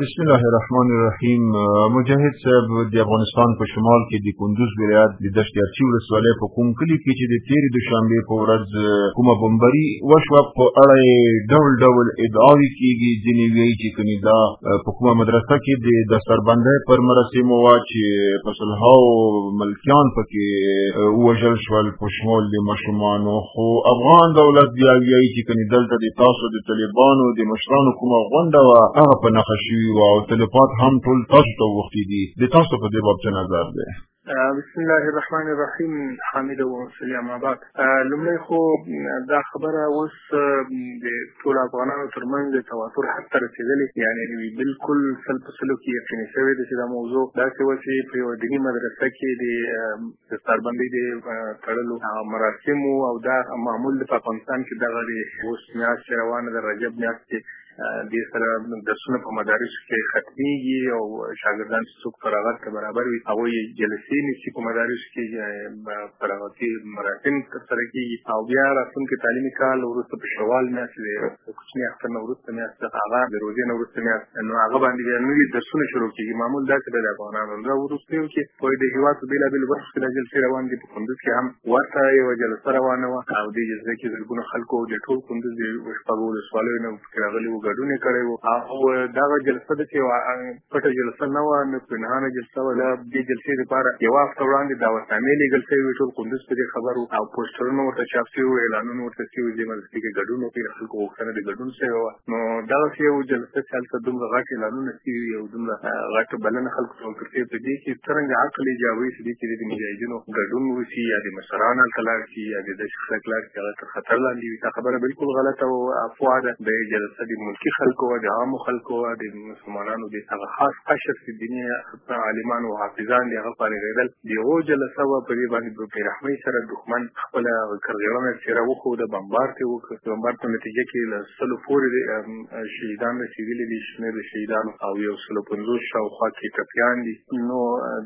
بسم الله الرحمن الرحیم مجاهد صاحب د افغانستان په شمال کې د کندوز ولایت د دشت ارچی ولسوالۍ په کوم کلی کې چې د تیرې دوشنبې په ورځ کومه بمبري وشوه په اړه ډول ډول ادعاوې کیږي ځینې وایي چې کني دا په کومه مدرسه کې د دستربندۍ پر مراسمو وه چې په سلهاو ملکیان پکې ووژل شول په شمول د ماشومانو خو افغان دولت بیا ویایي چې کني دلته د تاسو د طالبانو د مشرانو کومه غونډه وه هغه په نښه شوي وه او تلفات هم ټول تاسو ته وختي دي د تاسو په دې باب څه نظر دی بسم الله الرحمن الرحیم حامد او صلی الله بعد لمړی خو دا خبره اوس د ټول افغانانو ترمنځ د تواتر حد ته رسیدلې یعنی بالکل سل په سلو کې یقیني شوې ده چې دا موضوع داسې و چې په یوه دیني مدرسه کې د د سربندۍ د تړلو مراسمو او دا معمول په افغانستان کې دغه د اوس میاشت چې روانه ده رجب میاشت کې د سره درسونه په مدارس کې ختميږي او شاګردان چې څوک فراغت ته برابر وي هغه یې جلسې نیسي په مدارس کې فراغتي مراسم ترسره کیږي او بیا راتلونکي تعلیمي کال وروسته په شوال میاشت کې کوچنی اختر نه وروسته میاشت هغه د روزې نه وروسته میاشت نو هغه باندې بیا نوي درسونه شروع کیږي معمول دا چې د افغانانو دا وروسته یو چې خو د هیواد په بېلابېلو برخو کې دا جلسې روان دي په کندوز کې هم ورته یوه جلسه روانه وه او دې جلسه کې زرګونه خلکو د ټول کندوز د شپږو ولسوالیو نه پکې راغلي وو ګډون یې کړی وو او دغه جلسه ده چې پټه جلسه نه وه نه پنهانه جلسه وه دا دې جلسې لپاره یوه هفته وړاندې دعوتنامې لېږل شوې وې ټول کندوز په دې خبر وو او پوسټرونه ورته چاپ شوي وو اعلانونه ورته شوي وو دې مجلس کې ګډون وکړي د خلکو غوښتنه د ګډون شوې وه نو دغسې یو جلسه چې هلته دومره غټ اعلانونه شوي او دومره غټ بلنه خلکو ډاکټر صاحب په دې کې څرنګه عقل ایجابوي چې دې کې د مجاهدینو ګډون وشي یا د مشران هلته لاړ شي یا د داسې خلک لاړ شي هغه تر خطر لاندې وي دا خبره بالکل غلطه او افوا ده د جلسه د ملکي خلکو وه د عامو خلکو وه د مسلمانانو د هغه خاص قشر چې دیني عالمان او حافظان دي هغه فارغېدل د یوه جلسه وه په دې باندې په رحمۍ سره دښمن خپله کرغېړنه څېره وښوده بمبار ته یې وکړ بمبار په نتیجه کې له سلو پورې شهیدان رسېدلي دي شمېر د شهیدانو او یو سل او پنځوس شاوخوا کې ټپیان دي نو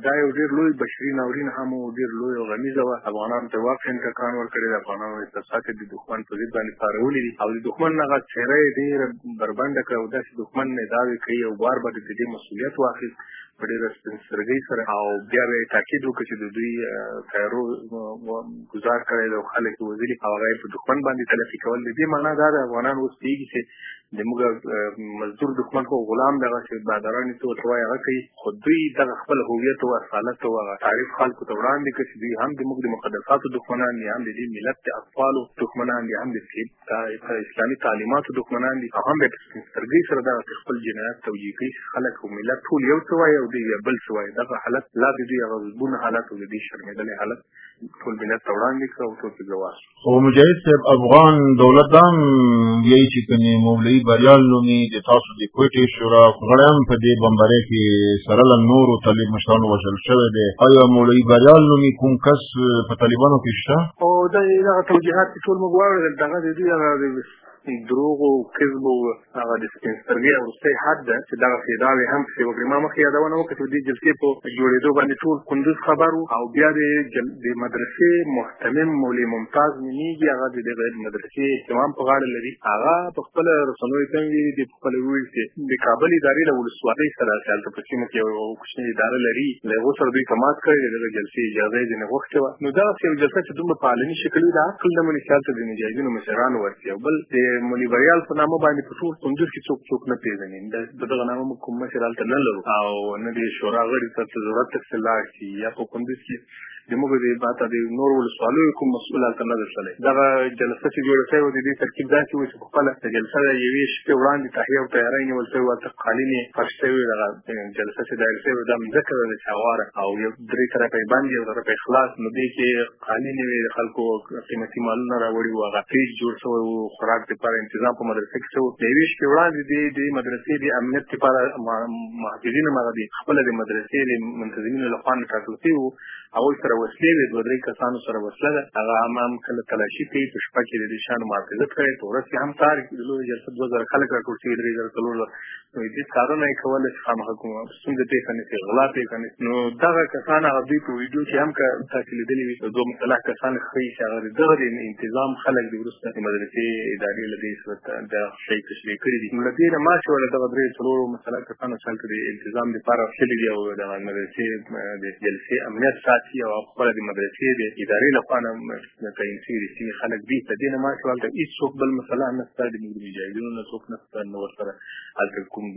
دا یو ډېر لوی بشري ناورین هم و ډېر لوی او غمیزه وه افغانانو ته واقعا ټکان ورکړی د افغانانو احساسات یې د دښمن په ضد باندې پارولي دي او د دښمن هغه څېره یې ډېره بربنډه کړه او داسې دښمن نه دعوې کوي او بار به د دې مسؤلیت واخیست په ډېره سپین سترګۍ سره او بیا به یې تاکید وکړي چې د دوی تیارو ګزار کړی دی او خلک یې وژلي او هغه یې په دښمن باندې تلفي کول د دې معنا دا ده افغانان اوس پوهېږي چې د موږ مزدور دښمن خو غلام دغه چې بادران ته وتوای هغه کوي خو دوی دغه خپل هویت او اصالت او هغه تعریف خلکو ته وړاندې کړي چې دوی هم د موږ د مقدساتو دښمنان دي هم د دې ملت د اطفالو دښمنان دي هم د اسلامي تعلیماتو دښمنان دي او هم د سترګۍ سره دا خپل جنایت توجیه کوي خلک او ملت ټول یو څه وایي او دوی بل څه وایي دغه حالت لا د دوی هغه زبون حالت او د دې شرمېدلې حالت ټول ملت ته وړاندې کړه او ټول په ګواښ او مجاهد صاحب افغان دولت دام یی چې کني مولوی بریال نومي د تاسو د کوټې شورا غړم په دې بمبره کې سره له نورو طالب مشرانو وژل شوی دی آیا مولوی بریال نومي کوم کس په طالبانو کې شته او دا یې دغه توجیهات ټول موږ واورېدل دغه د دوی هغه دروغ او کذب او هغه د سپینسترګي او سي حد ده چې دغه فیداوي هم څه وګړي ما مخ یادونه وکړه چې د جلسې په جوړېدو باندې ټول کندوز خبرو او بیا د د مدرسې محتمم مولي ممتاز نومېږي هغه د دغه مدرسې اهتمام په غاړه لري هغه په خپل رسنوي کې د خپل ویل چې د کابل ادارې له ولسوالۍ سره چې هلته په سیمه کې یو کوچنی اداره لري له هغو سره دوی تماس کړی دی دغه جلسې اجازه یې ځینې غوښتې وه نو دغسې یو جلسه چې دومره په علني شکل وي د عقل نه مني چې هلته د مجاهدینو مشرانو ورکړي او بل د مولي بریال په نامه باندې په ټول کندوز کې څوک څوک نه پېژني د دغه نامه موږ کوم مشر هلته نه لرو او نه د شورا غړي ته ضرورت ته لاړ شي یا په کندوز کې زموږ د باته د نور ولسوالو کوم مسؤل هلته نه درسلی دغه جلسه چې جوړه شوې وه د دې ترکیب داسې و چې په خپله د جلسه د یوې شپې وړاندې تهیه او تیاری نیول شوې وه هلته قالینې فرش شوې دغه جلسه چې دایره شوې دا مځکه ده د چاواره او یو درې طرفه یې بند یو طرفه یې خلاص نو دې کې قالینې وې د خلکو قیمتي مالونه راوړي وو هغه پیج جوړ شوی و خوراک دپاره انتظام په مدرسه کې شوی د یوې شپې وړاندې دې دې مدرسې د امنیت دپاره محافظین هم هغه دي خپله د مدرسې د منتظمینو له خوا نه ټاکل شوي وو هغوی سره وسلې وې دوه درې کسانو سره وسله ده هغه هم هم کله تلاشي کوي په شپه کې د دې شیانو محافظت کوي په ورځ کې هم تار کې د لویې جلسه دوه زره خلک راټول شوي درې زره څلور زره نو دې څارنه یې کوله چې خامخا کوم ستونزه پېښه نه شي غلا پېښه نه نو دغه کسان هغه دوی په ویډیو کې هم که تاسو لیدلي وي دوه مسلح کسان ښیي چې هغه دغه د انتظام خلک د وروسته د مدرسې ادارې له دې سره شي تشریح کړي دي نو دې نه ما چې ولا دغه درې څلور مثلا کسانو چې هلته د التزام لپاره تللي دي او د مدرسې د جلسې امنیت ساتي او خپل د مدرسې د ادارې لخوا نه تعین شوي رښتیني خلک دي د دې نه ما چې ولا هیڅوک بل مثلا نه ستا د موږ مجاهدینو نه څوک نه ستا نو ورسره هلته کوم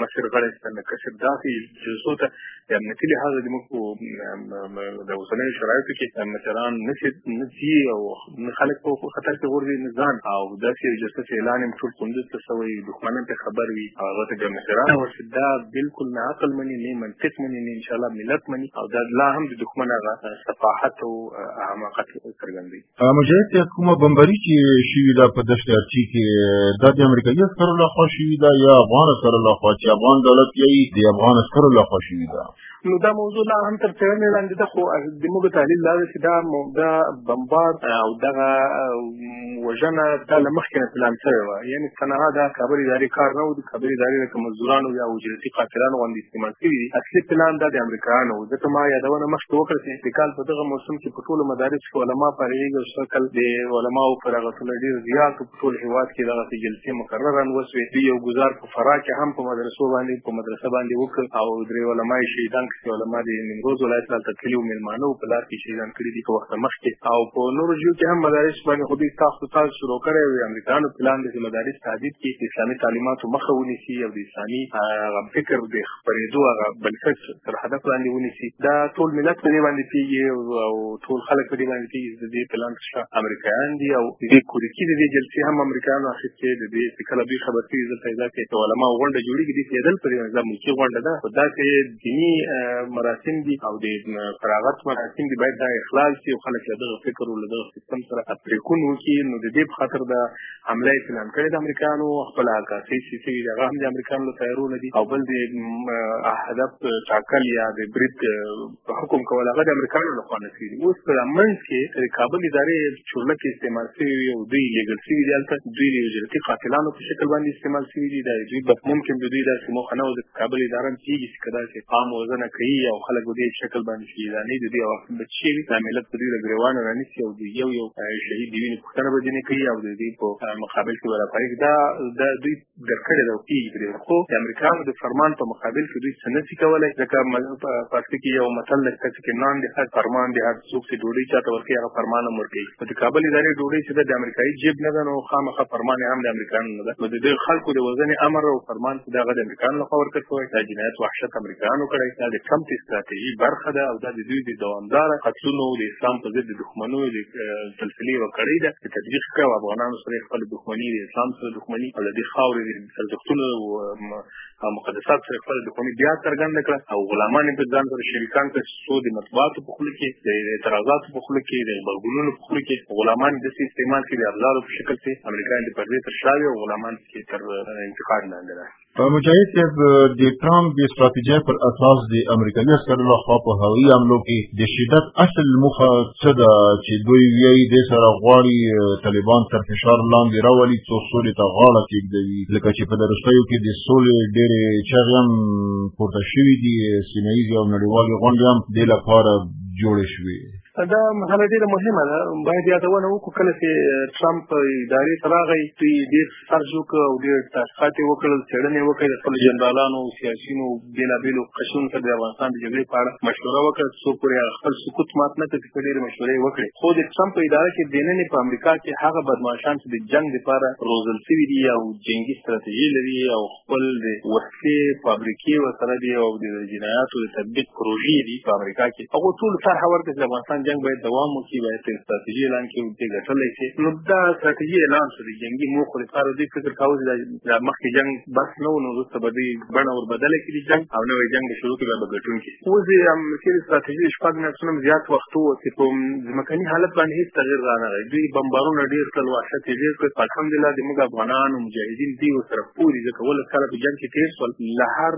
مشر غړی ستا نه کشر داسې جلسو ته د امنیتي لحاظه د موږ د اوسنیو شرایطو کې مشران نشي نه او نه خلک په خطر کې غورځي نه ځان او داسې یو جلسه چې اعلان یې ټول کندوز ته سوی دښمنان پرې خبر وي هغه ته ګڼ مشران ورشي دا بلکل نه عقل مني نه منطق مني نه انشاءالله ملت مني او دا لا هم د دښمن هغه صفاحت او حماقت څرګندوي مجاهد صاحب کومه بمبري چې شوي ده په دشت ارچي کې دا د امریکایي عسکرو لخوا شوي ده یا افغان عسکرو لخوا چې افغان دولت یې د افغان عسکرو لخوا شوي ده نو دا موضوع لا هم تر څېړنې لاندې ده خو زموږ تحلیل دا دی چې دا دا بمبار او دغه وژنه دا له مخکې نه پلان شوې وه یعنې تنها دا کابل ادارې کار نه و د کابل ادارې لکه مزدورانو یا اجرتي قاتلانو غوندې استعمال شوي دي اصلي پلان دا د امریکایانو و ځکه ما یادونه مخکې وکړه چې انتقال په دغه موسم کې په ټولو مدارس کې علما فارغېږي او شکل د علماو فرغتونه ډېر زیات په ټول هېواد کې دغسې جلسې مقرران وسوې دوی یو ګزار فراه کې هم په مدرسو باندې په مدرسه باندې وکړ او درې علماء شهیدان کړي علماء د نیمروز ولایت لاته تللي او مېلمانه په لار کې شهیدان کړي دي په وخت مخکې او په نورو ژبو کې هم مدارس باندې خو دوی تاسو تاسو شروع کړی وي امریکایانو پلان دی چې مدارس تعدید کړي د اسلامي تعلیماتو مخه ونیسي او د اسلامي هغه فکر د خپرېدو هغه بنسټ تر هدف لاندې ونیسي دا ټول ملت په دې باندې پیږي او ټول خلک په دې باندې پیږي د دې پلان امریکایان دي او د دې کوریکي د دې جلسې هم امریکایانو اخیستې د دې چې کله دوی خبر کېږي دلته یې داسې د علماو غونډه جوړېږي دې کې دلته یې دا ملکي غونډه ده خو داسې دیني مراسم دي او د فراغت مراسم دي باید دا اخلال شي او خلک له دغه فکر او له دغه سیستم سره پرېکون وکړي نو د دې په خاطر د حمله یې پلان کړې د امریکایانو خپله عکاسۍ چې شوي دي هغه هم د امریکایانو له تیارونه دي او بل د هدف ټاکل یا د برید په حکم کول هغه د امریکایانو له خوا نسوي اوس په منځ کې د کابل ادارې چورله کې استعمال شوی وي او دوی لیګل شوي دي هلته دوی د اجرتي قاتلانو په شکل باندې استعمال شوي دي دا دوی بس ممکن د دوی داسې موخه نه وه د کابل اداره هم کېږي چې که داسې پام وزنه کوي او خلک به دې شکل باندې چې دا نه د دوی او بچي وي دا ملت په دوی له ګریوانه رانیسي او دوی یو یو شهید د وینې پوښتنه به ځینې کوي او د دوی په مقابل کې به راپارېږي دا د دوی درکړې ده او کېږي پرې خو د امریکایانو د فرمان په مقابل کې دوی څه نه شي کولی ځکه په پښتو کې یو متل دی څه کې نان دی هر فرمان دی هر څوک چې ډوډۍ چا ته ورکوي هغه فرمان هم ورکوي نو د کابل ادارې ډوډۍ چې ده د امریکایي جیب نه ده نو خامخا فرمان یې هم د امریکایانو نه ده نو د دې خلکو د وژنې امر او فرمان چې دغه د امریکایانو لخوا ورکړل شوی دا جنایت وحشت امریکایانو کړی دا د ټرمپ د ستراتیژي برخه ده او دا د دوی د دوامداره قتلونو د اسلام په ضد د دښمنیو د سلسلې یوه کړۍ ده چې تطبیق کړه او افغانانو سره یې خپله دښمني د اسلام سره دښمني او د دې خاورې د ارزښتونو او مقدسات سره خپل دښمني بیا څرګنده کړه او غلامان یې په ځان سره شریکان کړه چې څو د مطبوعاتو په خوله کې د اعتراضاتو په خوله کې د غبرګونونو په خوله کې غلامان یې داسې استعمال کړي د ابزارو په شکل کې امریکایان د پردې تر شا وي او غلامان پکې تر انتقاد لاندې راځي مجاهد صاحب د ترامپ د ستراتیژۍ پر اساس د امریکایي عسکرو لخوا په هوایي حملو کې د شدت اصل موخه څه ده چې دوی ویایي دې سره غواړي طالبان تر فشار لاندې راولي څو سولې ته غاړه کېږدوي ځکه چې په درستیو کې د سولې ډېرې چغې هم پورته شوي دي سیمه ییزې او نړیوالې غونډې هم دې لپاره جوړې شوې دا مسله ډیره مهمه ده باید یادونه وکړو کله چې ترامپ ادارې ته راغی دوی ډیر سرچ وکړ او ډېر تحقیقات یې وکړل، څېړنې یې وکړې، د خپلو جنرالانو او سیاسیونو بېلابېلو قشرونو سره د افغانستان د جګړې په اړه مشوره وکړه، تر څو پورې هغه خپل سکوت مات نه کړ، ځکه ډېرې مشورې یې وکړې، خو د ټرمپ په اداره کې دننه په امریکا کې هغه بدمعاشان چې د جنګ لپاره روزل شوي دي او جنګي ستراتیژي لري او خپل د وسلې فابریکې ورسره دي او د جنایاتو د تطبیق پروژې دي په امریکا کې هغه ټول طرح ورکړي چې افغانستان جنګ باید دوام وکړي باید تر ستراتیژي اعلان کړي او دې ګټلی شي نو دا ستراتیژي اعلان شو د جنګي موخو لپاره دوی فکر کاوه چې دا مخکې جنګ بس نه و نو وروسته به دوی بڼه وربدله کړي جنګ او نوی جنګ به شروع کړي به ګټونکي اوس یې هم تېرې ستراتیژۍ شپږ میاشتې نه هم زیات وخت و چې په ځمکني حالت باندې هېڅ تغیر رانغی دوی بمبارونه ډېر کړل وحشت یې ډېر کړ خو الحمدلله د موږ افغانان او مجاهدین دوی ورسره پوري ځکه ولس کاله په جنګ کې تېر شول له هر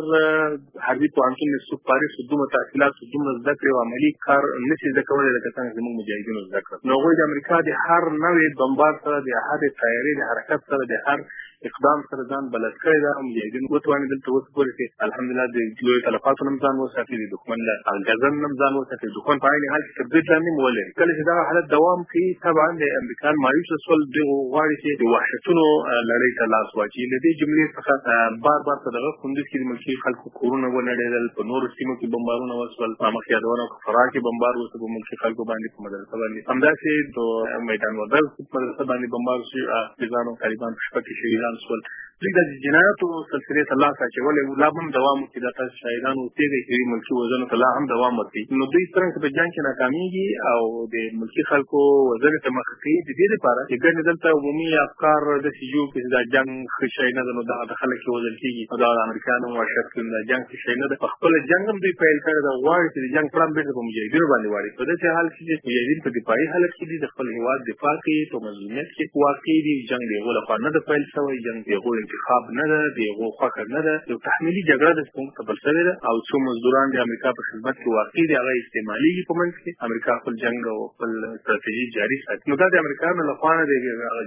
حربي پوهنتون نه څوک فارغ شو دومره تحصیلات شو دومره زده کړې او عملي کار نه شي زده کولی لکه څنګه زموږ مجاهدینو زده کړه نو هغوی د امریکا د هر نوې بمبار سره د هرې طیارې د حرکت سره د هر اقدام سره ځان بلد کړی دا هم مجاهدین وتوانې دلته اوس پورې چې الحمدلله د لوی تلفاتو نم ځان وساتي د دښمن له غزن نم ځان وساتي دښمن په عین حال کې تبدیل ځان نیم ولري کله چې دا حالت دوام کوي طبعا د امریکا مایوس سول د غواړي چې د وحشتونو لړۍ ته لاس واچي له دې جملې څخه بار بار په دغه کندوز کې د ملکي خلکو کورونه ونړېدل په نورو سیمو کې بمبارونه وسول مخکې یادونه فراه کې بمبار وسو په ملکي خلکو باندې په مدرسه باندې همداسې د میدان وردګ په مدرسه باندې بمبار شو ځانو طالبان په شپه کې شهیدان شول دوی د جنایاتو سلسله ته لاس اچولې او لا هم دوام کوي دا تاسو شاهدان او تیږي کوي ملکي وزن ته لا هم دوام ورکوي نو دوی څنګه په جنگ کې ناکاميږي او د ملکي خلکو وزن ته مخ کوي د دې لپاره چې ګڼ دلته عمومي افکار د سيجو کې دا جنگ خشای نه نو دا د خلک وزن کیږي دا د امریکانو او شرکت د جنگ شینه د خپل جنگ هم دوی پیل کړی دا غواړي چې جنگ پړم بیرته په مجاهدینو باندې واړي په داسې حال کې چې مجاهدین په دفاعي حالت کې دي د خپل هیواد دفاع کوي په مظلومیت کې واقع دي جنگ دی غو لخوا نه د پیل شوی جنگ دی غو انتخاب نه ده دی غو خوښه نه ده یو تحمیلي جګړه د کوم څه بل سره ده او څو مزدوران د امریکا په خدمت کې واقع دي هغه استعمالي په منځ کې امریکا خپل جنگ او خپل ستراتیژي جاري ساتي نو دا د امریکایانو له خوا نه د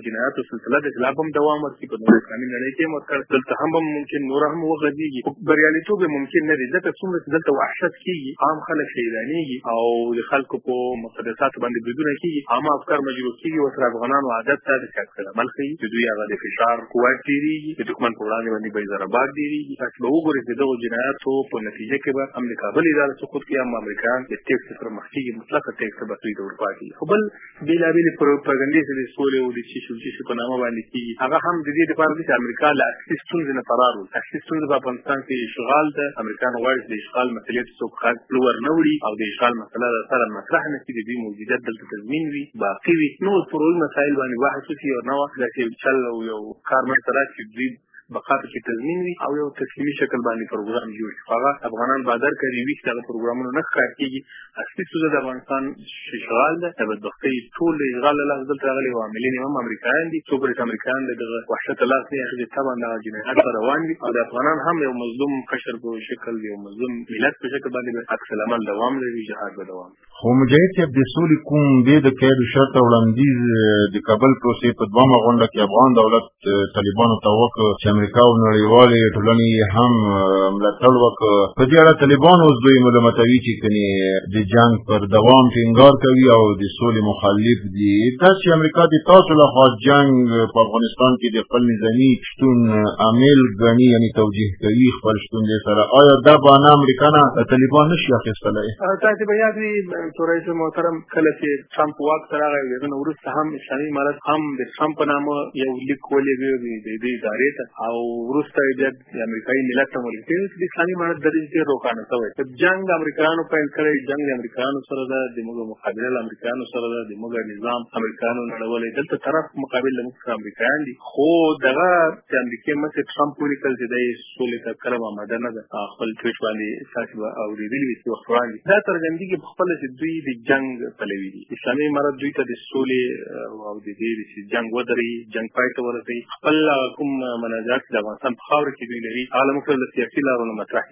جنایاتو سلسله د خلاف هم دوام ورکړي په دغه اسلامي نړۍ کې ورکړ دلته هم به ممکن نور هم وغځېږي خو بریالیتوب یې ممکن نه دی ځکه څومره چې دلته وحشت کېږي عام خلک شهیدانېږي او د خلکو په مقدساتو باندې بریدونه کېږي عامه افکار مجروح کېږي ورسره افغانانو عادت ته د سیاست عمل ښيي د دوی هغه د فشار قوت ډېرېږي د دښمن په وړاندې باندې به یې ضربات ډېرېږي تاسو به وګورئ چې دغو جنایاتو په نتیجه کې به هم د کابل اداره سقوط کوي هم امریکایان د تېښتې سره مخ کېږي کلکه ټیکسه به دوی ته ورپاتې خو بل بېلابېلې پروپاګنډې چې د سولې او د چې شو چې شو په نامه باندې کېږي هغه هم د دې لپاره چې امریکا له اصلي ستونزې نه فرار وکړي اصلي ستونزه په افغانستان کې اشغال ده امریکا نه غواړي چې د اشغال مسلې ته څوک خاص لور نه وړي او د اشغال مسله د سره مطرح نه شي د دوی موجودیت دلته تضمین وي باقي وي نور پروي مسایل باندې بحث وشي او نه وخت چې چل او یو کار مې سره چې دوی بقا پکې تضمین وي او یو تسلیمي شکل باندې پروګرام جوړ شي هغه افغانان بادر کوي ویښ دغه پروګرامونه نه ښکار کیږي اصلي ستونزه د افغانستان اشغال ده د بدبختۍ ټول اشغال له لاسه دلته راغلي او عاملین یې هم امریکایان دي څو پورې امریکایان د دغه وحشت لاس نه اخلي طبعا دغه جنایات به روان وي او د افغانان هم یو مظلوم قشر په شکل یو مظلوم ملت په شکل باندې عکس العمل دوام لري جهاد به دوام خو مجاهد صاحب د سولې کوم دی د قید شرط او وړاندیز د کابل پروسې په دوامه غونډه کې افغان دولت طالبانو ته وکړ چې امریکا او نړیوالې ټولنې یې هم ملاتړ وکړ په دې اړه طالبان اوس دوی ملامتوي چې کنې د جنګ پر دوام ټینګار کوي او د سولې مخالف دي دا چې امریکا د تاسو لخوا جنګ په افغانستان کې د خپل نظامي شتون عامل غني یعنی توجیه کوي خپل شتون دې سره آیا دا بانه امریکا نه طالبان نشي اخیستلای تاسو به یاد وي چې رئیس محترم کله چې ترامپ واک ته راغی دغه وروسته هم اسلامي امارت هم د ترامپ په نامه یو لیک ولېږي د دې ادارې ته او وروسته بیا د امریکایي ملت ته ولېږي چې د اسلامي امارت د دې ډېر روښانه شوی چې جنگ امریکایانو پیل کړی جنگ امریکایانو سره ده د موږ مقابله امریکایانو سره ده د موږ نظام امریکایانو نړولې دلته طرف مقابل له موږ سره امریکایان دي خو دغه د امریکې مشر ټرمپ ولیکل چې دی سولې ته کلم آماده نه ده خپل ټویټ باندې تاسو به اورېدلي وي چې وخت وړاندې دا څرګندېږي په خپله چې دوی د جنګ پلوي دي اسلامي امارت دوی ته د سولې او د دې چې جنګ ودري جنګ پای ته ورسوي خپل کوم مناجات د افغانستان په خاوره کې دوی لري هغه موږ له سیاسي لارو نه مطرح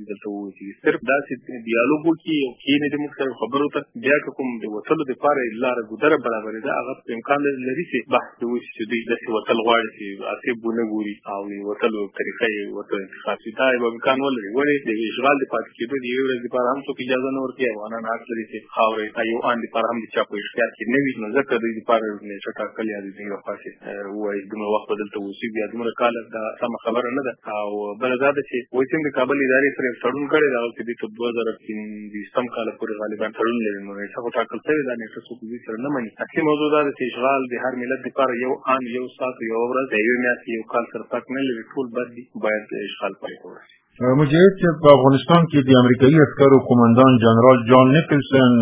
چې دلته ووځي صرف داسې ډیالوګ وکړي او کینې د موږ سره خبرو ته بیا که کوم د وتلو لپاره لاره ګودره برابرې ده هغه په امکان لري چې بحث د وشي چې دوی داسې وتل غواړي چې اسیب ونه ګوري او وتلو طریقه یې ورته انتخاب شي دا یو امکان ولري ولې د اشغال د پاتې کېدو د یوې ورځې لپاره هم څوک اجازه نه ورکوي افغانان حق لري چې خاورې یو آن لپاره هم د چا په اختیار کې نه وي نو ځکه دوی لپاره د چټاکل یا د دې لپاره وایي دومره وخت به دلته اوسي بیا دومره کال دا سمه خبره نه ده او بله دا ده چې وایي څنګه د کابل ادارې سره تړون کړی دا چې دوی تر دوه زره پنځوستم کاله پورې غالبا تړون لري نو نېټه خو ټاکل شوې ده نېټه څوک دوی سره نه مني اصلي موضوع دا ده چې اشغال د هر ملت دپاره یو آن یو ساعت یوه ورځ د یوې میاشتې یو کال سره فرق نه لري ټول بد دي باید اشغال پای ته ورسي مجاهد چې په افغانستان کې د امریکایي عسکرو قومندان جنرال جان نیکلسن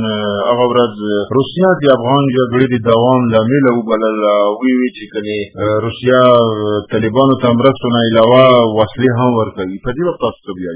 هغه ورځ روسیا د افغان جګړې د دوام لامل وبلل وی وی چې کني روسیا طالبانو ته مرستو نه علاوه وسلې هم ورکوي په دې وخت تاسو بیا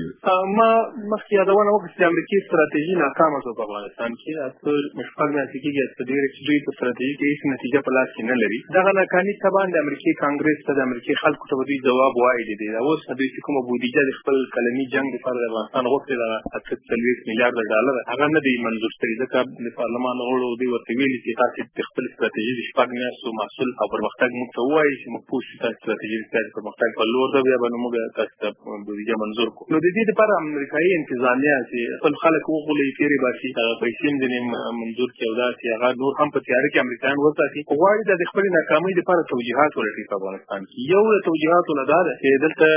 ما مخکې یادونه وکړه چې امریکایي ستراتیژي ناکامه شوه په افغانستان افغانستان کې اته مشفق داسې کېږي چې ډېر چې دوی په ستراتیژي کې هیڅ نتیجه په لاس کې نه لري دغه ناکامي طبعا د امریکې کانګرس ته د امریکې خلکو ته دوی ځواب وایي دي دا اوس دوی چې کومه بودیجه د خپل کلمي جنگ لپاره د افغانستان غوښتې ده اته څلوېښت میلیارډ ډالر هغه نه دی منظور شوی ځکه د پارلمان غړو دوی ورته ویلي چې تاسو د خپل ستراتیژي د شپږ میاشتو محصول او پرمختګ موږ ته وایي چې موږ پوه شو تاسو ستراتیژي د پرمختګ په لور ده بیا به نو موږ تاسو ته بودیجه منظور نو د دې لپاره امریکایي انتظامیه چې خپل خلک وغولي تیرې باسي هغه پیسې هم ځینې منظور کړي او داسې هغه نور هم په تیاره کې امریکایان وساتي خو غواړي د خپلې ناکامۍ لپاره توجیهات ولټوي په افغانستان کې یو له توجیهاتو نه دا ده چې دلته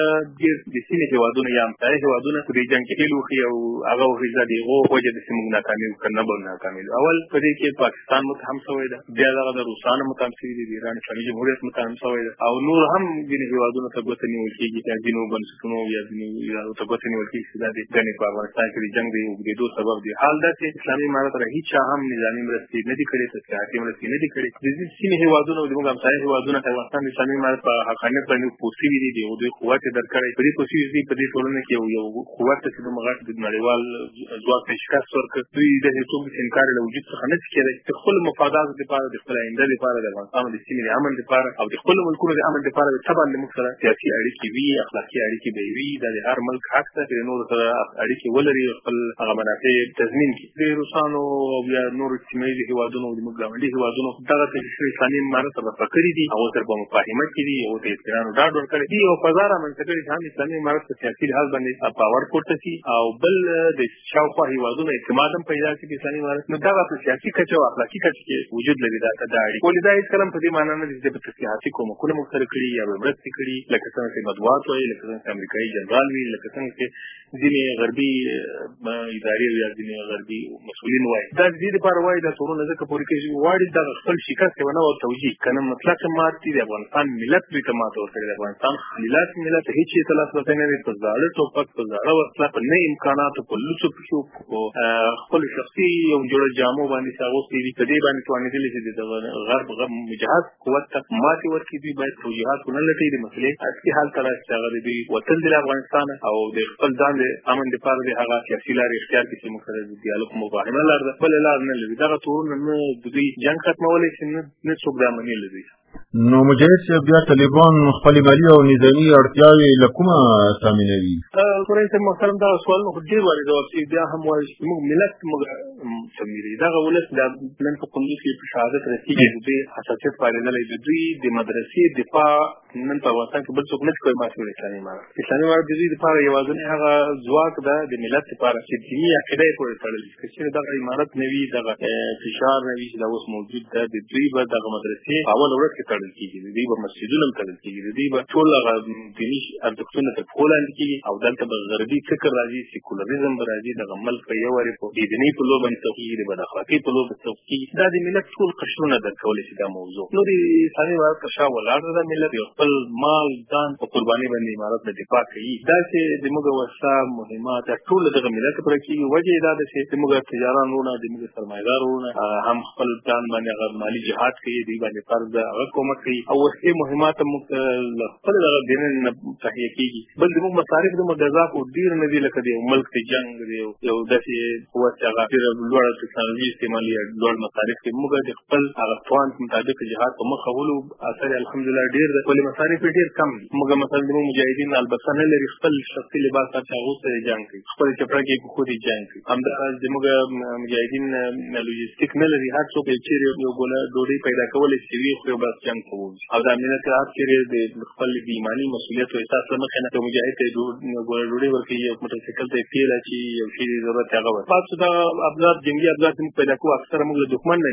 ډېر د سیمې هېوادونه یا همسایه هېوادونه په دې جنګ کې ښې لوښي او هغه وحیزه د هغو وجه داسې موږ ناکامي وکړو نه به ناکامي اول په دې کې پاکستان متهم شوی ده بیا دغه د روسانو متهم شوي دي د ایران اسلامي جمهوریت متهم شوی دی او نور هم ځینې هېوادونو ته ګوته نیول کېږي چې ځینو بنسټونو یا ځینو ادارو ته ګوته نیول کېږي چې دا د ګنې په افغانستان کې د جنګ د اوږدېدو سبب دی حال دا چې اسلامي امارت سره هیچا هم نظامي مرستې نه دي کړې تشکیلاتي مرستې نه دي کړې د دې سیمې هېوادونو او زموږ همسایه هېوادونه د افغانستان د اسلامي امارت په حقانیت باندې پوه شوي دي او دوی قوت یې درکړی په دې پوه شوي چې په دې ټولنه کې یو قوت چې دومره غټ د نړیوال ځواک ته شکست ورکړ دوی د دې ټول انکار له وجود څخه نه کېږي چې خپل مفاداتو لپاره د خپل آینده لپاره د افغانستان د سیمې د امن لپاره او د خپل ملکونو د امن لپاره د تبان د موږ سره سیاسي اړیکې وي اخلاقي اړیکې به وي د هر ملک حق ده چې نور سره اړیکې ولري خپل هغه منافع تضمین کړي د روسانو او بیا نور سیمې د هوادونو د موږ ګاونډي هوادونو دغه چې اسلامي امارت په فکر دي او تر په مفاهمه کې دي او د اطلاعاتو ډاډ ورکړي او فزاره منځ کې اسلامي امارت په سیاسي لحاظ باندې باور پورته شي او بل د شاوخوا هیوادونو اعتماد هم پیدا شي په اسلامي امارت نو دغه په سیاسي کچه او اخلاقي کچه کې وجود لري دا ته داړي ولې دا هیڅ کلم په دې معنی نه دي چې په تسلیحاتي کومکونه موږ سره کړي یا به مرستې کړي لکه څنګه چې مدوات وایي لکه څنګه چې امریکایي جنرال وي لکه څنګه چې ځینې غربي ادارې یا ځینې غربي مسؤلین وایي دا د دې لپاره وایي دا څورونه ځکه پورې کوي غواړي دا خپل شکست ونه او توجیه کنه مطلق مات دي افغانستان ملت دوی ته مات ورکړي افغانستان ملت ملت هیڅ یې ته لاسرسی نه وي په زاړه ټوپک په زاړه وسله په نه امکاناتو په لوڅو پښو په خپل شخصي یو جوړ جامو باندې چې اغوستي دي په دې باندې توانېدلي چې د غرب غرب مجهز قوت ته ماتې ورکړي دوی باید توجیهات ونه لټوي د مسلې اصلي حال ته راشي چې هغه د دوی وطن د افغانستان او د خپل ځان د امن لپاره د هغه سیاسي لارې اختیار کړي چې موږ سره د دیالوګ مفاهمه لار ده بله لار نه لري دغه تورونه نه د دوی جنګ ختمولی شي نه څوک دا منلی دی نو مجاهد صاحب بیا طالبان خپل مالی او نظامی اړتیاوې له کومه تامینوي قرآن صاحب محترم دا سوال نو ډیر واري جواب شي بیا هم وایي چې موږ ملت موږ سمیري دا ولس دا نن په کندوز کې په شهادت رسیدي دوی حساسیت پالي نه لري دوی د مدرسې دفاع نن په افغانستان کې بل څوک نه کوي ماسي اسلامي امارت اسلامي امارت د دوی لپاره یوازې هغه ځواک ده د ملت لپاره چې دیني عقیده یې پورې تړلې که چېرې دغه عمارت نه وي دغه فشار نه وي چې دا اوس موجود ده د دوی به دغه مدرسې په اوله ورځ کې تړل کېږي د دوی به مسجدونه هم تړل کېږي د دوی به ټول هغه دیني ارزښتونه تر پښو لاندې کېږي او دلته به غربي فکر راځي سیکولریزم به راځي دغه ملک به یو وارې په بېدینۍ په لور باندې سوق کېږي د بداخلاقۍ په لور به سوق کېږي دا د ملت ټول قشرونه درک کولی شي دا موضوع نو د اسلامي امارت په شا ولاړ ده ملت یو خپل مال ځان په قربانۍ باندې امارت له دفاع کوي دا چې د موږ وسه مهمه ده ټول دغه ملت پر کې وجه دا ده چې موږ تجاران ورونه د موږ سرمایدار ورونه هم خپل ځان باندې غیر مالی جهاد کوي دی باندې فرض هغه کومک کوي او وسه مهمه ته موږ خپل دغه دین نه تهیه کیږي بل د موږ مصارف د موږ جزا کو ډیر نه دی لکه د ملک ته جنگ دی یو داسې قوت هغه ډیر لوړ ټکنالوژي استعمالي لوړ مصارف کې موږ د خپل هغه توان مطابق جهاد په مخ ولو اثر الحمدلله ډیر د ولې مصارف ډیر کم دي موږ مثلا د مجاهدین البته نه لري خپل شخصي لباس ته هغه سره جنگ کوي خپل چپړه کې په خوري جنگ کوي همدا د موږ مجاهدین لوجستیک نه لري هر څوک چې یو ګوله ډوډۍ پیدا کول شي وی خو بس جنگ کوي او د امنیت راز کې د خپل د ایمانی مسولیت او احساس نه مخه نه مجاهد ته ګوله ډوډۍ ورکړي یو موټر سایکل ته پیل چې یو شی ضرورت هغه ورته پاتې دا ابزار جنگي ابزار موږ پیدا کوو اکثر موږ له دښمن نه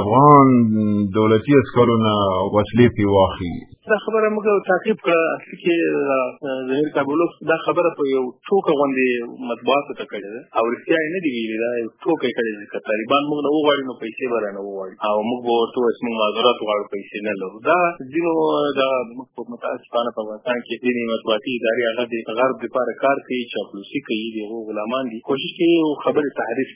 افغان دولتي عسکرو نه وسلې پی واخی دا خبره موږ تعقیب کړه اصلي کې زهیر کابلوف دا خبره په یو ټوکه غوندې مطبوعاتو ته کړې ده او رښتیا یې نه دی ویلي دا یو ټوکه یې کړې ده که طالبان موږ نه وغواړي نو پیسې به رانه وغواړي او موږ به ورته وایو چې موږ معذرات غواړو پیسې نه لرو دا ځینو دا موږ په متاسفانه په افغانستان کې ځینې مطبوعاتي ادارې هغه د غرب دپاره کار کوي چاپلوسي کوي د هغو غلامان دي کوشش کوي یو خبرې تحریف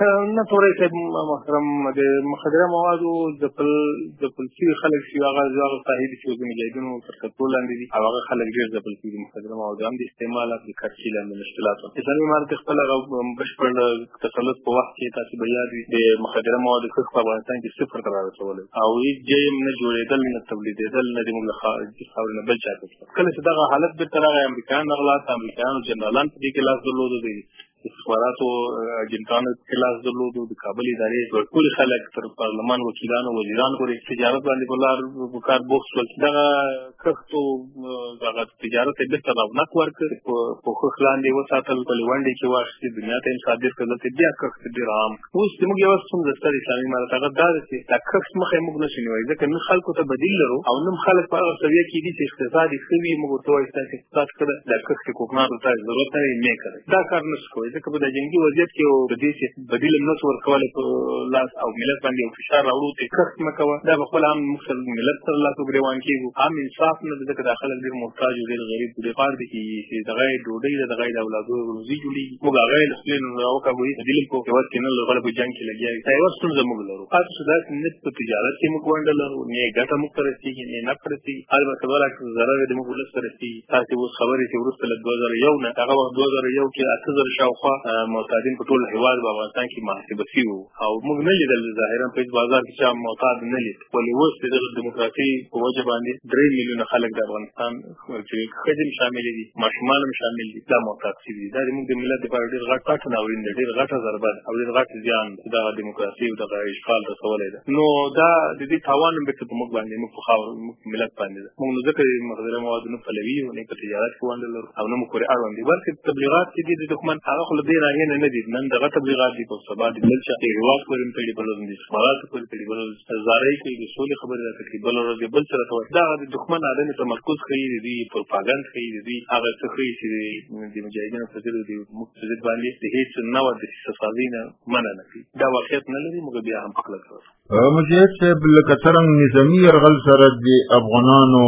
نه تورې صاحب محترم د مخدره موادو د پل د پلسي خلک چې هغه ځاغ صاحب چې د مجاهدینو تر کتو لاندې دي هغه خلک ډیر د پلسي د مخدره موادو هم د استعمال او د کارچي لاندې مشکلاتو اسلامي امارت خپل هغه بشپړ تسلط په وخت کې تاسو به یاد وي د مخدره موادو کښ په افغانستان کې صفر ته رارسول او هیڅ ځای نه جوړېدل نه تولیدېدل نه د موږ له خاورې نه بل چاته کله چې دغه حالت به تر هغه امریکایان غلا امریکایانو جنرالان په دې کې لاس درلود دي استخباراتو اجنټانو کې لاس درلود د کابل ادارې ټول خلک تر پارلمان وکیلانو وزیران پورې تجارت باندې بلار وکړ بوخس ول دا کښتو دغه تجارت به تر رونق ورکړ په خو خلاندې وساتل په لوندې کې واشتي دنیا ته صادر کړل ته بیا کښت ډیر عام اوس موږ یو څوم د ستر اسلامي مال هغه دا چې دا کښت مخه موږ نه شنو ځکه نه خلکو ته بدیل لرو او نو خلک په هغه سویه کې دي چې اقتصادي سوي موږ ته وایي چې اقتصاد کړه د کښت کوکنارو ته ضرورت نه میکره دا کار نه شي کولی ځکه په د جنګي وضعیت کې او د دې چې بدیل هم نه شو ورکولی په لاس او ملت باندې یو فشار راوړو ته کښت مه کوه دا به خپل عام موږ سره ملت سره لاس وګرېوان کېږو عام انصاف نه دی ځکه دا خلک ډېر محتاج او ډېر غریب دي پار دي چې دغه ډوډۍ ده دغه د اولادو روزي جوړېږي موږ هغه له خپلې نه راوکاږو هېڅ بدیل په هېواد کې نه لرو خلک په جنګ کې لګیا دي دا یوه ستونزه موږ لرو پاتې شو داسې نه په تجارت کې موږ ونډه لرو نه یې ګټه موږ ته رسېږي نه یې نفع رسېږي البته بله ضرر یې د موږ ولس ته رسېږي تاسې اوس خبرې چې وروسته له دوه زره یو نه هغه وخت دوه زره یو کې اته زره شاوخوا معتادین په ټول هېواد په افغانستان کې محاسبه شوي وو او موږ نه لیدل ظاهرا په هېڅ بازار کې چا معتاد نه لید ولې اوس د دغه دیموکراسۍ په وجه باندې درې میلیونه خلک د افغانستان چې ښځې هم شاملې دي ماشومان هم شامل دي دا معتاد شوي دي دا زموږ د ملت لپاره ډېر غټ غټ ناورین دی ډېر غټه ضربه ده او ډېر غټ زیان چې دغه دیموکراسي او دغه اشغال رسولی ده نو دا د دې تاوان هم بېرته په موږ باندې موږ په خاورو موږ ملت باندې ده موږ نو ځکه مخدره مواد نه پلوي او نه په تجارت کې وانده لرو او نه مو پورې اړوند دي بلکې تبلیغات چې دي د دښمن هغه خو له دې ناحیې نه نه دي نن دغه تبلیغات دي په سبا د بل چا هېواد پورې هم تړي بل ورځ د استخباراتو پورې تړي بل ورځ زارۍ کوي د سولې خبرې راته کوي بل ورځ بل سره ته دا د دښمن عدم تمرکز ښيي د دوی پروپاګند ښيي د دوی هغه څه ښيي چې د مجاهدینو په ضد د موږ په ضد باندې د هېڅ نوع دسیسه سازي نه مننه کوي دا واقعیت نه لري موږ بیا هم په کلکه مجاهد صاحب لکه څرنګ نظامی يرغل سره د افغانانو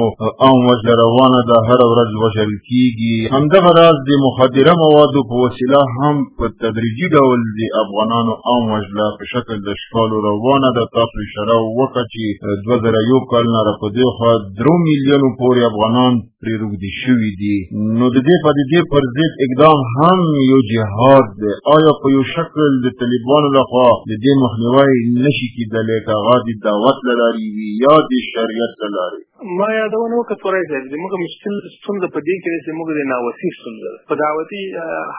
او وزروانه د هر ورځ وشل کیږي همدغه راز د مخدره موادو په وسیله هم په تدریجي ډول د افغانانو او وزلا په شکل د شکالو روانه د تاسو اشاره وکړه چې 2001 کال نه راپدې خو درو میلیونو پورې افغانان پرې روږدي شوي دي نو د دې پدیدې پر ضد اقدام هم یو جهاد دی آیا په یو شکل د طالبانو لخوا د دې مخنیوی نشي کېدلی که هغه د دعوت له لارې وي یا د شریعت له لارې ما یادونه وکړه تورای صاحب زموږ مشکل ستونزه په دې کې ده چې موږ د ناوسي ستونزه ده په دعوتي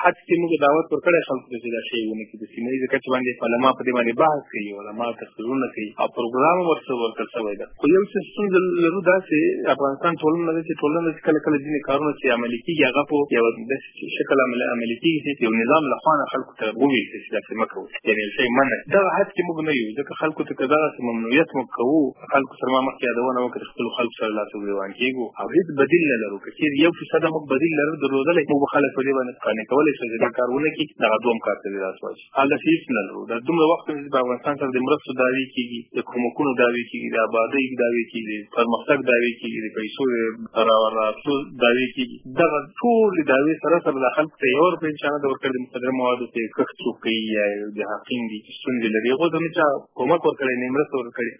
حد کې موږ دعوت ورکړی خلکو ته چې دا شی ونه کړي د سیمه ییزې کچې باندې علما په دې باندې بحث کوي ما تفسیرونه کوي او پروګرام ورته ورکړ شوی ده خو یو څه ستونزه لرو دا چې افغانستان ټولنه ده چې ټولنه چې کله کله ځینې کارونه چې عملي کېږي هغه په یو داسې شکل عملي عملي کېږي چې یو نظام له خوا نه خلکو ته وویل شي چې داسې مه کوئ یعنې یو شی منع دغه حد کې موږ نه یو ځکه خلکو ته که دغسې ممنوعیت موږ کوو خلکو سره ما مخکې یادونه وکړه چې خپلو خلکو سره لاس ګرېوان کېږو او هېڅ بدیل نه لرو که چېرې یو فیصده موږ بدیل لرل درلودلی موږ به خلک په دې باندې قانع کولی شو چې دا کار ونه کړي دغه دوم کار ته دې لاس واچوي هلته هیڅ نه لرو دا دومره وخت چې په افغانستان سره د مرستو داوی کیږي د کومکونو داوی کیږي د آبادۍ داوی کیږي پرمختګ داوی کیږي د پیسو راوراتلو داوی کیږي دا ټول داوی سره سره د خلک ته یو په انشاء د ورکړې مقدره مواد ته کښت څوکي یا د حقین دي ستونزې لري هغه ته چې کومک ورکړي نه مرسته ورکړي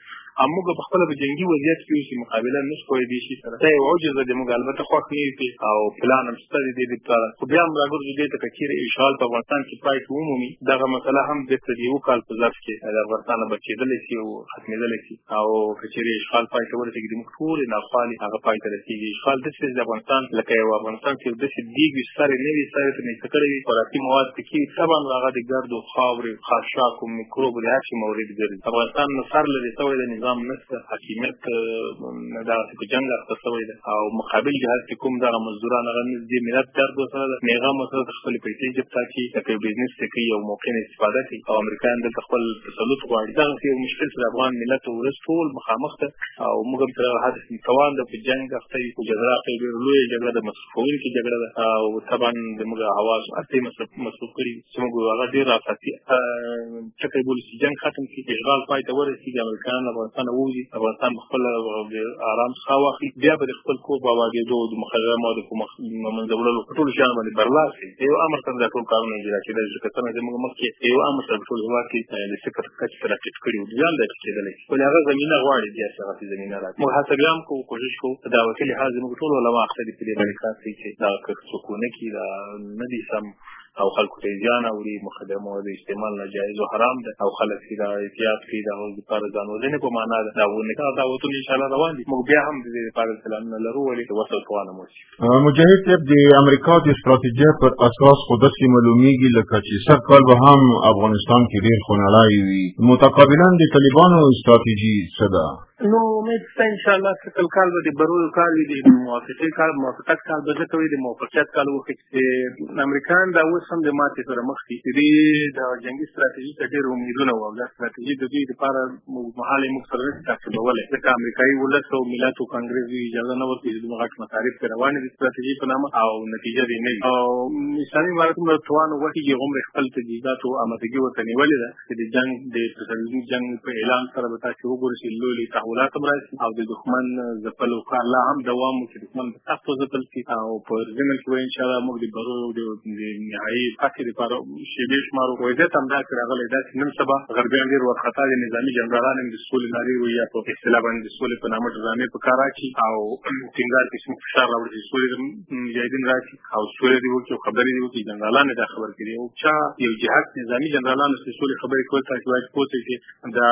او موږ په خپل په جنگي وضعیت کې اوسې مقابله نه کوي دي شي سره دا یو عجز دی موږ البته خوښ نه یو او پلان هم ستاسو دې دې لپاره خو بیا موږ راګرځو دې ته کچیر اشغال په افغانستان کې پای کوو مومي دغه مسله هم د دې یو کال په ظرف کې د افغانستان بچیدل شي او ختمېدل شي او کچیر اشغال پای ته ورسېږي موږ ټولې ناخوالې هغه پای ته رسېږي. اشغال داسې دی چې د افغانستان لکه یو افغانستان چې یو داسې دیګ وي چې سر یې نه وي، سر یې ترې نېسته کړی وي، خوراکي مواد پکې وي، طبعا هغه د ګردو، خاورې، خاشاکو، میکروبو د هر شي مورد ګرځي. افغانستان نه سر لرې شوی دی، نظام نشته، حاکمیت نه دغسې په جنګ اخته شوی دی او مقابل جهاد کې کوم دغه مزدوران هغه نه دي، ملت درد ورسره ده، نېغه مسله ده، خپلې پیسې جیب ته اچوي، لکه یو بزنس چې کوي، یو موقع نه استفاده کوي او امریکایان دلته خپل تسلط غواړي دا یو مشکل چې افغان ملت ورس ټول مخامخ ده او موږ هم تر هغه حد توان ده په جنگ اخته یو په جګړه کې ډېر لوی جګړه ده مصرفون کې جګړه ده او طبعا د موږ حواس اته مصرف مصرف کړی چې موږ هغه ډېر راځي ټکه بول چې جنگ ختم کې اشغال پای ته ورسیږي امریکایان افغانستان ووځي افغانستان خپل آرام څخه واخلي بیا به خپل کور بابا دې دوه مخرمه د کوم منځ وړلو ټول شان باندې برلاسي د یو امر سره دا ټول کارونه اجرا کېدل چې کتنه زموږ مخکې د یو امر سره ټول هېواد کې د صفر کچې سره ټیټ کړي وو ځان دا ټیټېدلی خو هغه زمینه غواړي بیا چې هغه زمینه راځي موږ هڅه بیا هم کوو کوشش کوو په دعوتي لحاظ زموږ ټول علما اخته دي په دې باندې کار کوي چې دا که څوک ونه کړي دا نه دي سم او خلکو ته زیان اوري مخدمو د استعمال ناجایز او حرام ده او خلک چې دا احتیاط کوي دا د پاره ځان وزنه په معنا ده دا ونه کړه دا وته ان شاء الله روان دي موږ بیا هم د دې لپاره سلام نه لرو ولې وسه توانه مو شي مجاهد صاحب د امریکا د ستراتیژۍ پر اساس خو داسې معلومیږي لکه چې سږ کال به هم افغانستان کې ډېر خونړی وي متقابلا د طالبانو ستراتیژي څه ده نو امید شته ان شاء الله چې کله کال به د برو کال وي د موافقې کال موافقت کال به ځکه وي د موافقت کال وخت چې امریکایان دا اوس هم د ماتې سره مخ دي چې د جنگي ستراتیژي ته ډېر امیدونه وو دا ستراتیژي د دوی لپاره مهاله موږ سره نه تعقیبولې ځکه امریکایي ولس او ملت او کانګرس دوی اجازه نه ورکوي چې دغه مصارف په روانې دي ستراتیژي په نامه او نتیجه دې نه او اسلامي امارت هم توان وکړي چې عمر خپل تجهیزات او آمادګي ورته نیولې ده چې د جنگ د پسندي جنگ په اعلان سره به تاسو وګورئ چې لوی تحولات هم راځي او د دښمن ځپلو کار لا هم دوام وکړي دښمن په سخت وځپل شي او په ضمن کې به انشاءالله موږ د برو د نهایي فتحې لپاره شېبې شمارو وضعیت همدا چې راغلی داسې نن سبا غربیان ډېر وارخطا دي نظامي جنرالان هم د سولې نارې وایي یا په اصطلاح باندې د سولې په نامه ډرامې په کار اچي او ټینګار کې څومره فشار راوړي چې سولې ته مجاهدین راشي او سولې دې وکړي او خبرې دې وکړي جنرالان دا خبر کړي او چا یو جهاد نظامي جنرالانو چې سولې خبرې کول تاسو باید پوه شئ چې دا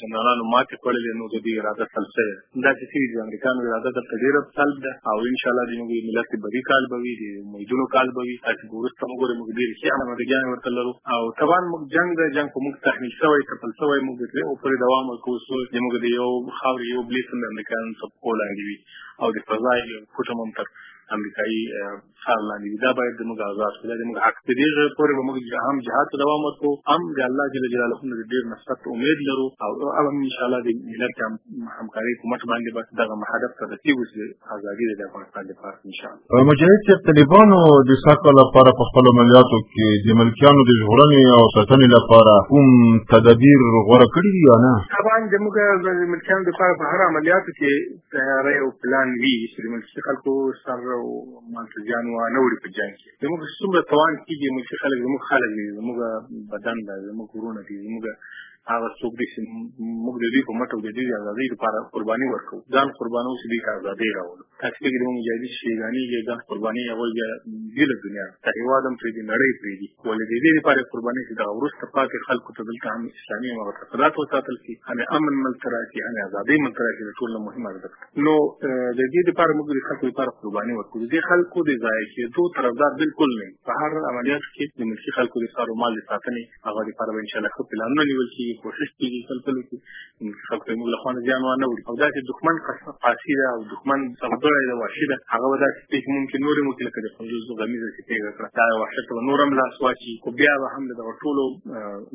جنرالانو ماتې خوړلې نو د دې اراده سلسله دا چې سیری د امریکانو اراده د تدیر طلب ده او ان شاء الله د موږ ملت بری کال بوي د موجودو کال بوي چې ګورست موږ ګورې موږ ډیر شي امر ګان ورته لرو او طبعا موږ جنگ د جنگ په موږ تحمیل شوی کپل شوی موږ دې او پر دوام وکړو سو د موږ د یو خاور یو بلیس د امریکانو سب کولاندې وي او د فضای یو کوټه ممتر امریکایي خار لاندې دي دا باید زموږ آزاد کړي زموږ حق دی دې ژبه پورې به موږ هم جهاد ته دوام ورکړو هم د الله جل جلاله نه ډېر نصرت امید لرو او او ان شاء الله د ملت هم همکاري کومټ باندې به دغه هدف ته رسیږو چې ازادي د افغانستان لپاره ان شاء الله مجاهد چې طالبانو د ساکو لپاره په خپل عملیاتو کې د ملکیانو د ژغورنې او ساتنې لپاره کوم تدابیر غوړه کړی یا نه طبعا زموږ د ملکیانو لپاره په هر عملیاتو کې تیاره او پلان وي چې د ملکي خلکو سر او ملتزیان و نه وړي په جنګ کې زموږ څومره توان کېږي ملکي خلک زموږ خلک دي زموږ بدن ده زموږ ورونه دي زموږ هغه څوک دي چې موږ د دوی په مټو د دوی ازادۍ لپاره قرباني ورکوو ځان قربانو چې دوی ته ازادۍ راوړو تاسو کې د مجاهدین شهیدانې یې ځان قرباني هغوی بیا دې له دنیا ته هېواد هم پرېږدي نړۍ پرېږدي ولې د دې لپاره قرباني چې دغه وروسته پاتې خلکو ته دلته هم اسلامي مقدسات وساتل شي هغه امن ملته راشي هغه ازادي ملته راشي د ټولو مهم ارزښت نو د دې لپاره موږ د خلکو لپاره قرباني ورکړو د خلکو د ځای کېدو طرفدار بالکل نه په هر عملیات کې د ملکي خلکو د سارو مال د ساتنې هغه لپاره به ان شاء الله خپل پلانونه نیول کېږي کوشش کېږي خپل کلو کې خلکو ته موږ له خوانه ځان وانه وړي او دا چې دښمن قاصي ده او دښمن سمګړی ده وحشي ده هغه به داسې پېښې ممکن نورې مو کې لکه د پنځوس غمیزه چې پېښه کړه دا وحشت به نور هم لاس واچي خو بیا به هم د دغه ټولو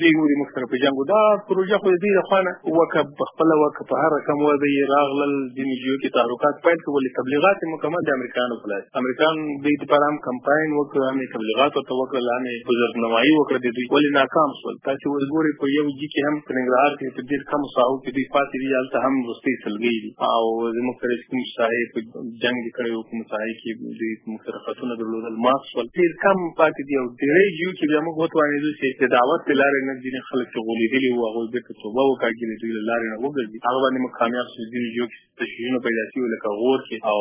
دوی ولې موږ سره په جنګ دا پروژه خو دې خوانه وکه په خپل وکه په هر رقم و به راغلل د نیجیو کې تحرکات پیل کول تبلیغات مکمل د امریکانو په لاس امریکان دې په اړه کمپاین وکړ هم تبلیغات او توکل لانه بزرګ نمایي وکړه د دوی ولې ناکام شول تاسو وګورئ په یو جی کې هم کنګرهار کې په ډیر کم ساحو کې دوی پاتې دي هلته هم وروستي سلګي دي او زموږ سره کوم شاهي په جنگ کې کړو کوم شاهي کې دوی موږ سره خاطونه درلودل ما شول ډېر کم پاتې دي او ډېری یو چې بیا موږ وتوانېدو چې د دعوت د لارې نه ځینې خلک چې غولېدلي وو هغوی بېرته توبه وکاږي د دوی له لارې نه وګرځي هغه باندې موږ کامیاب شو ځینې یو کې تشویشونه پیدا شوي وو لکه غور کې او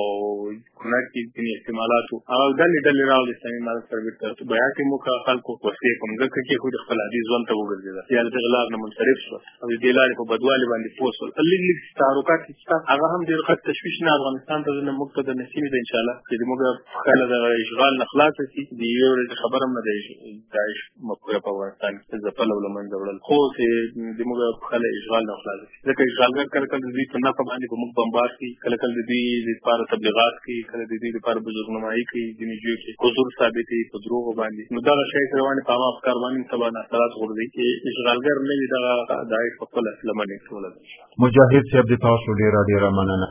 کونړ کې ځینې احتمالات وو او ډلې ډلې راغلې اسلامي امارت سره بېرته بیات یې موږ خلکو وسلې په مځکه کېښودې خپل عادي ژوند ته وګرځېدل یا له دغه لار نه منصرف شول او د دې لارې په بدوالي باندې پوه شول لږ لږ تحرکات چې شته هغه هم ډېر غټ تشویش نه افغانستان ته نه موږ ته د نصیب دی انشاءالله چې زموږ خاله د اشغال نه خلاص شي د یوې ورځې خبر هم نه دی داعش مفکوره په افغانستان کې ځپل او له منځه وړل خو چې زموږ خاله اشغال نه خلاص شي ځکه اشغالګر کله کله د دوی په نفع باندې په موږ بمبار کوي کله کله د دوی لپاره تبلیغات کوي کله د دوی لپاره بزرګنمایي کوي ځینې جوې کې حضور ثابتې په دروغو باندې نو دغه شی چې روان په هغه افکار باندې سبا نه اثرات غورځي چې اشغالګر نه وي دغه داعش په خپل اصله باندې ټول مجاهد صاحب د تاسو ډیر ډیر مننه